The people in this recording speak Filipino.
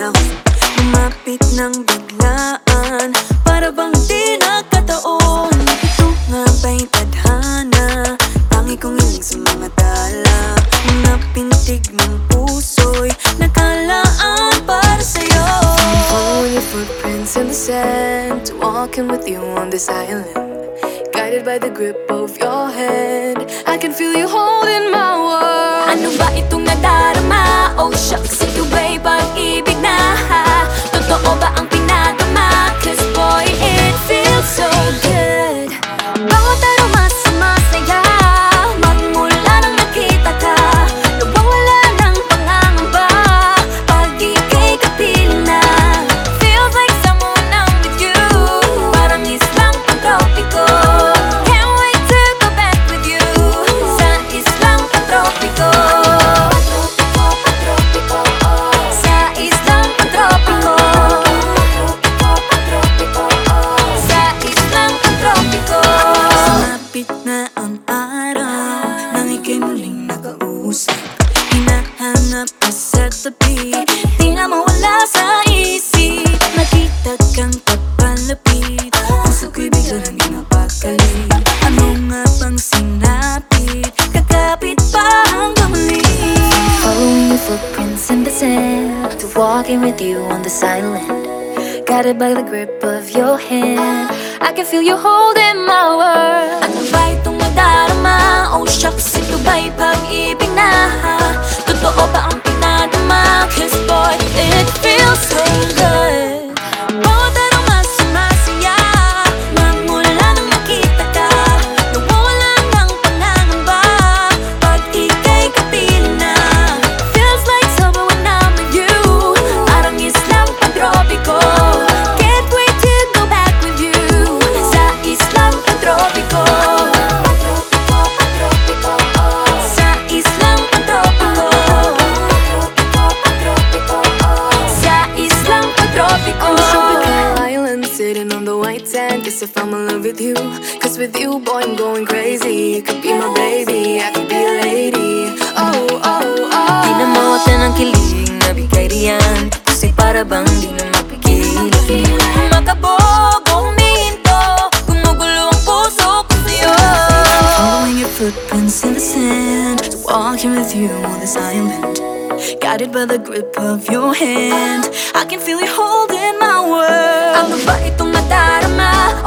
Lumapit ng biglaan Para bang di nakataon Ito nga ba'y tadhana Tangi kong hiling sa mga tala Mga pintig ng puso'y Nakalaan para sa'yo Following your footprints in the sand, walking with you on this island. Guided by the grip of your hand, I can feel you holding my world. Ano ba itong nadarama? Oh nakausap Hinahanap ka sa tabi Di na mawala sa isip Nakita kang papalapit Puso ko'y bigla nang di mapakali Ano nga bang sinapit Kakapit pa hanggang muli Following your footprints in the sand, to walking with you on this island. Guided by the grip of your hand, I can feel you holding my world. Ano ba itong good choice if I'm in love with you. Cause with you, boy, I'm going crazy. You could be my baby, I could be a lady. Oh, oh, oh. Di na mawatan ang kilig na bigay riyan. Kasi para bang di na mapigil. Makabog o humihinto. Gumugulo ang puso ko sa'yo. Following your footprints in the sand. So walking with you on this island. Guided by the grip of your hand. I can feel you holding my world. Ano ba itong nadarama?